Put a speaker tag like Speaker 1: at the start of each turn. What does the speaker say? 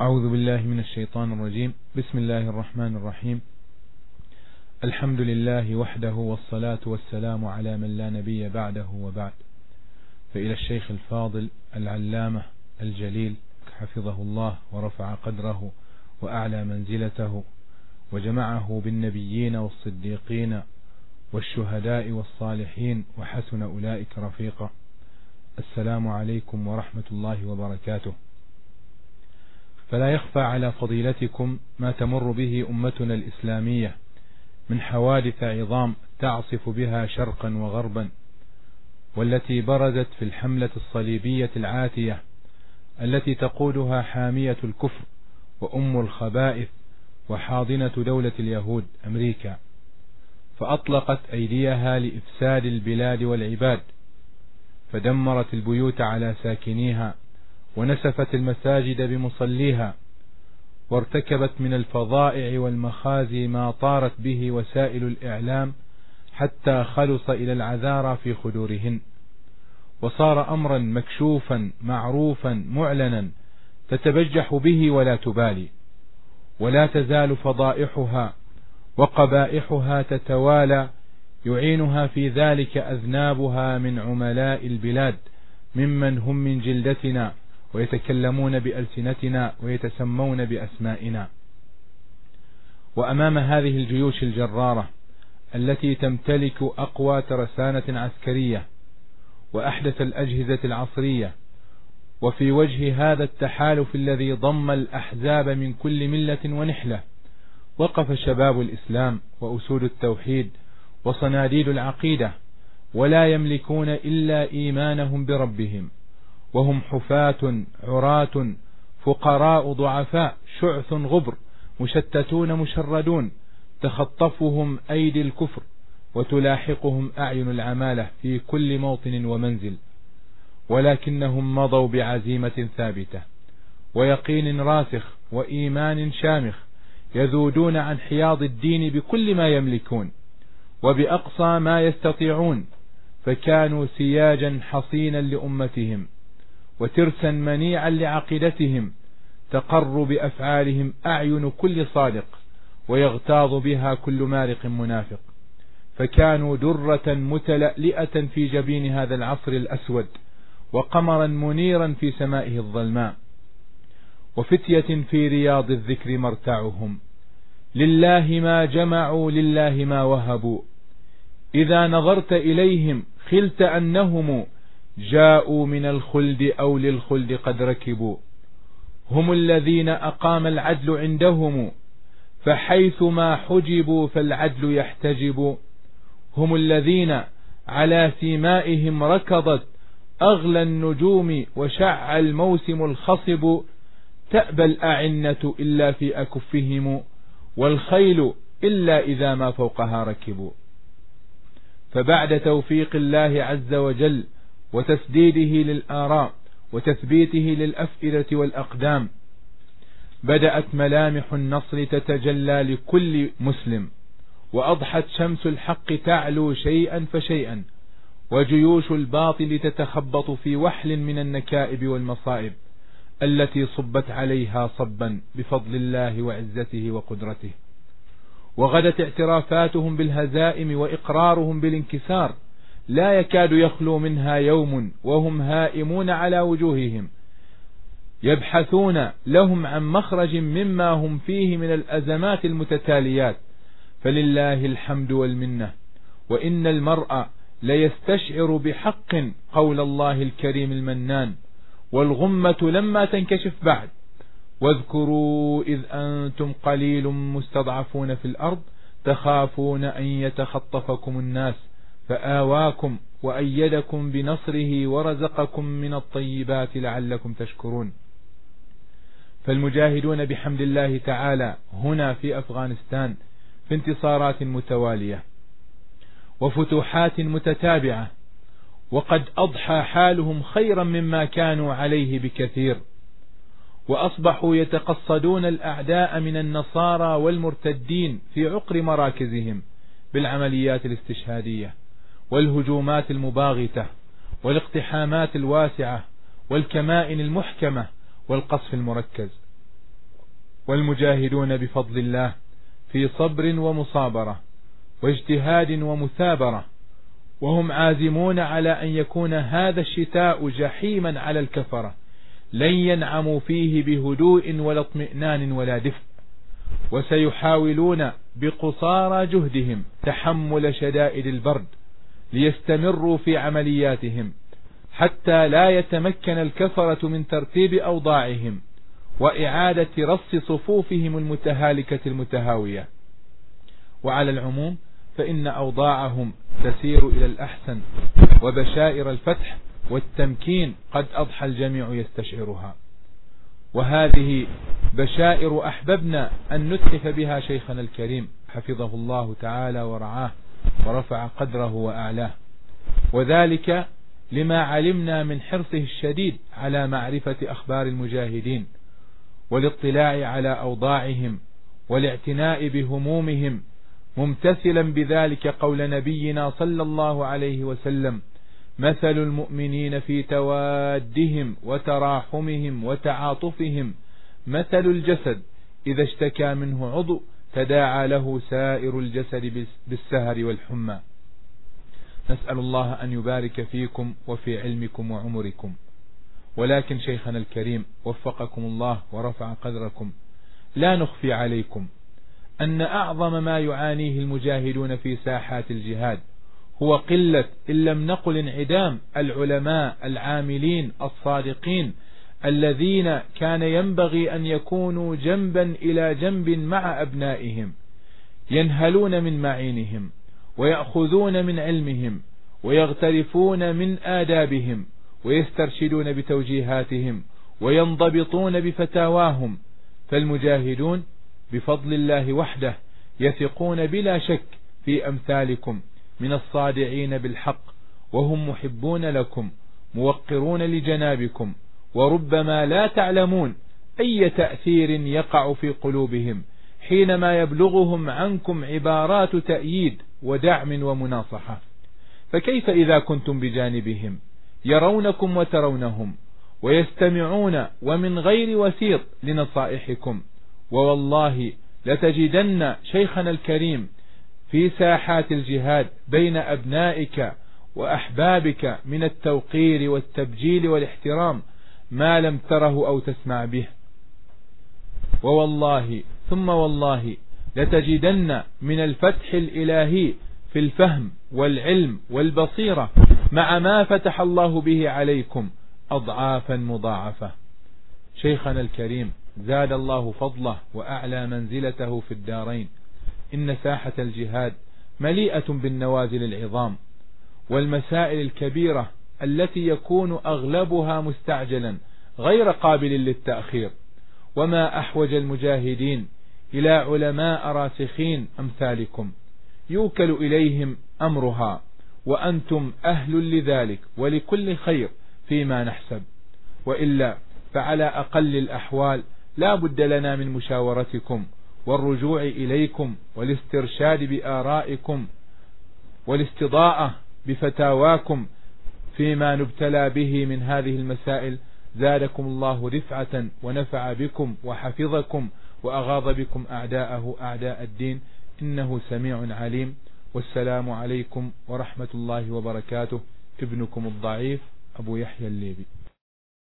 Speaker 1: أعوذ بالله من الشيطان الرجيم. بسم الله الرحمن الرحيم. الحمد لله وحده والصلاة والسلام على من لا نبي بعده وبعد. فإلى الشيخ الفاضل العلامة الجليل حفظه الله ورفع قدره وأعلى منزلته وجمعه بالنبيين والصديقين والشهداء والصالحين وحسن أولئك رفيقا. السلام عليكم ورحمة الله وبركاته. فلا يخفى على فضيلتكم ما تمر به أمتنا الإسلامية من حوادث عظام تعصف بها شرقا وغربا والتي برزت في الحملة الصليبية العاتية التي تقودها حامية الكفر وأم الخبائث وحاضنة دولة اليهود أمريكا. فأطلقت أيديها لإفساد البلاد والعباد فدمرت البيوت على ساكنيها ونسفت المساجد بمصليها وارتكبت من الفظائع والمخازي ما طارت به وسائل الإعلام حتى خلص إلى العذارى في خدورهن. وصار أمرا مكشوفا معروفا معلنا تتبجح به ولا تبالي. ولا تزال فضائحها وقبائحها تتوالى يعينها في ذلك أذنابها من عملاء البلاد ممن هم من جلدتنا. ويتكلمون بألسنتنا ويتسمون بأسمائنا. وأمام هذه الجيوش الجرارة التي تمتلك أقوى ترسانة عسكرية وأحدث الأجهزة العصرية وفي وجه هذا التحالف الذي ضم الأحزاب من كل ملة ونحلة وقف شباب الإسلام وأسود التوحيد وصناديد العقيدة ولا يملكون إلا إيمانهم بربهم. وهم حفاة عراة فقراء ضعفاء شعث غبر مشتتون مشردون تخطفهم أيدي الكفر وتلاحقهم أعين العمالة في كل موطن ومنزل ولكنهم مضوا بعزيمة ثابتة ويقين راسخ وإيمان شامخ يذودون عن حياض الدين بكل ما يملكون وبأقصى ما يستطيعون فكانوا سياجا حصينا لأمتهم وترسا منيعا لعقيدتهم تقر بأفعالهم أعين كل صادق ويغتاظ بها كل مارق منافق. فكانوا درة متلألئة في جبين هذا العصر الأسود وقمرا منيرا في سمائه الظلماء. وفتية في رياض الذكر مرتعهم لله ما جمعوا لله ما وهبوا. إذا نظرت إليهم خلت أنهم جاءوا من الخلد أو للخلد قد ركبوا. هم الذين أقام العدل عندهم فحيث ما حجبوا فالعدل يحتجب. هم الذين على سيمائهم ركضت أغلى النجوم وشع الموسم الخصب تأبى الأعنة إلا في أكفهم والخيل إلا إذا ما فوقها ركبوا. فبعد توفيق الله عز وجل وتسديده للآراء وتثبيته للأفئدة والأقدام. بدأت ملامح النصر تتجلى لكل مسلم وأضحت شمس الحق تعلو شيئا فشيئا وجيوش الباطل تتخبط في وحل من النكائب والمصائب التي صبت عليها صبا بفضل الله وعزته وقدرته. وغدت اعترافاتهم بالهزائم وإقرارهم بالانكسار لا يكاد يخلو منها يوم وهم هائمون على وجوههم. يبحثون لهم عن مخرج مما هم فيه من الأزمات المتتاليات. فلله الحمد والمنة. وإن المرء ليستشعر بحق قول الله الكريم المنان. والغمة لما تنكشف بعد. واذكروا إذ أنتم قليل مستضعفون في الأرض تخافون أن يتخطفكم الناس. فآواكم وأيدكم بنصره ورزقكم من الطيبات لعلكم تشكرون. فالمجاهدون بحمد الله تعالى هنا في أفغانستان في انتصارات متوالية وفتوحات متتابعة وقد أضحى حالهم خيرا مما كانوا عليه بكثير وأصبحوا يتقصدون الأعداء من النصارى والمرتدين في عقر مراكزهم بالعمليات الاستشهادية. والهجومات المباغتة والاقتحامات الواسعة والكمائن المحكمة والقصف المركز. والمجاهدون بفضل الله في صبر ومصابرة واجتهاد ومثابرة وهم عازمون على أن يكون هذا الشتاء جحيما على الكفرة لن ينعموا فيه بهدوء ولا اطمئنان ولا دفء. وسيحاولون بقصارى جهدهم تحمل شدائد البرد ليستمروا في عملياتهم حتى لا يتمكن الكفرة من ترتيب أوضاعهم وإعادة رص صفوفهم المتهالكة المتهاوية. وعلى العموم فإن أوضاعهم تسير إلى الأحسن وبشائر الفتح والتمكين قد أضحى الجميع يستشعرها. وهذه بشائر أحببنا أن نتحف بها شيخنا الكريم حفظه الله تعالى ورعاه. ورفع قدره وأعلاه. وذلك لما علمنا من حرصه الشديد على معرفة أخبار المجاهدين والاطلاع على أوضاعهم والاعتناء بهمومهم ممتثلا بذلك قول نبينا صلى الله عليه وسلم مثل المؤمنين في توادهم وتراحمهم وتعاطفهم مثل الجسد إذا اشتكى منه عضو تداعى له سائر الجسد بالسهر والحمى. نسأل الله أن يبارك فيكم وفي علمكم وعمركم. ولكن شيخنا الكريم وفقكم الله ورفع قدركم. لا نخفي عليكم أن أعظم ما يعانيه المجاهدون في ساحات الجهاد هو قلة إن لم نقل انعدام العلماء العاملين الصادقين الذين كان ينبغي أن يكونوا جنبا إلى جنب مع أبنائهم ينهلون من معينهم ويأخذون من علمهم ويغترفون من آدابهم ويسترشدون بتوجيهاتهم وينضبطون بفتاواهم فالمجاهدون بفضل الله وحده يثقون بلا شك في أمثالكم من الصادعين بالحق وهم محبون لكم موقرون لجنابكم. وربما لا تعلمون أي تأثير يقع في قلوبهم حينما يبلغهم عنكم عبارات تأييد ودعم ومناصحة. فكيف إذا كنتم بجانبهم يرونكم وترونهم ويستمعون ومن غير وسيط لنصائحكم ووالله لتجدن شيخنا الكريم في ساحات الجهاد بين أبنائك وأحبابك من التوقير والتبجيل والاحترام ما لم تره أو تسمع به. ووالله ثم والله لتجدن من الفتح الإلهي في الفهم والعلم والبصيرة مع ما فتح الله به عليكم أضعافا مضاعفة. شيخنا الكريم زاد الله فضله وأعلى منزلته في الدارين. إن ساحة الجهاد مليئة بالنوازل العظام والمسائل الكبيرة التي يكون أغلبها مستعجلا غير قابل للتأخير. وما أحوج المجاهدين إلى علماء راسخين أمثالكم. يوكل إليهم أمرها وأنتم أهل لذلك ولكل خير فيما نحسب. وإلا فعلى أقل الأحوال لا بد لنا من مشاورتكم والرجوع إليكم والاسترشاد بآرائكم والاستضاءة بفتاواكم فيما نبتلى به من هذه المسائل زادكم الله رفعة ونفع بكم وحفظكم وأغاض بكم أعداءه أعداء الدين إنه سميع عليم والسلام عليكم ورحمة الله وبركاته. ابنكم الضعيف أبو يحيى الليبي.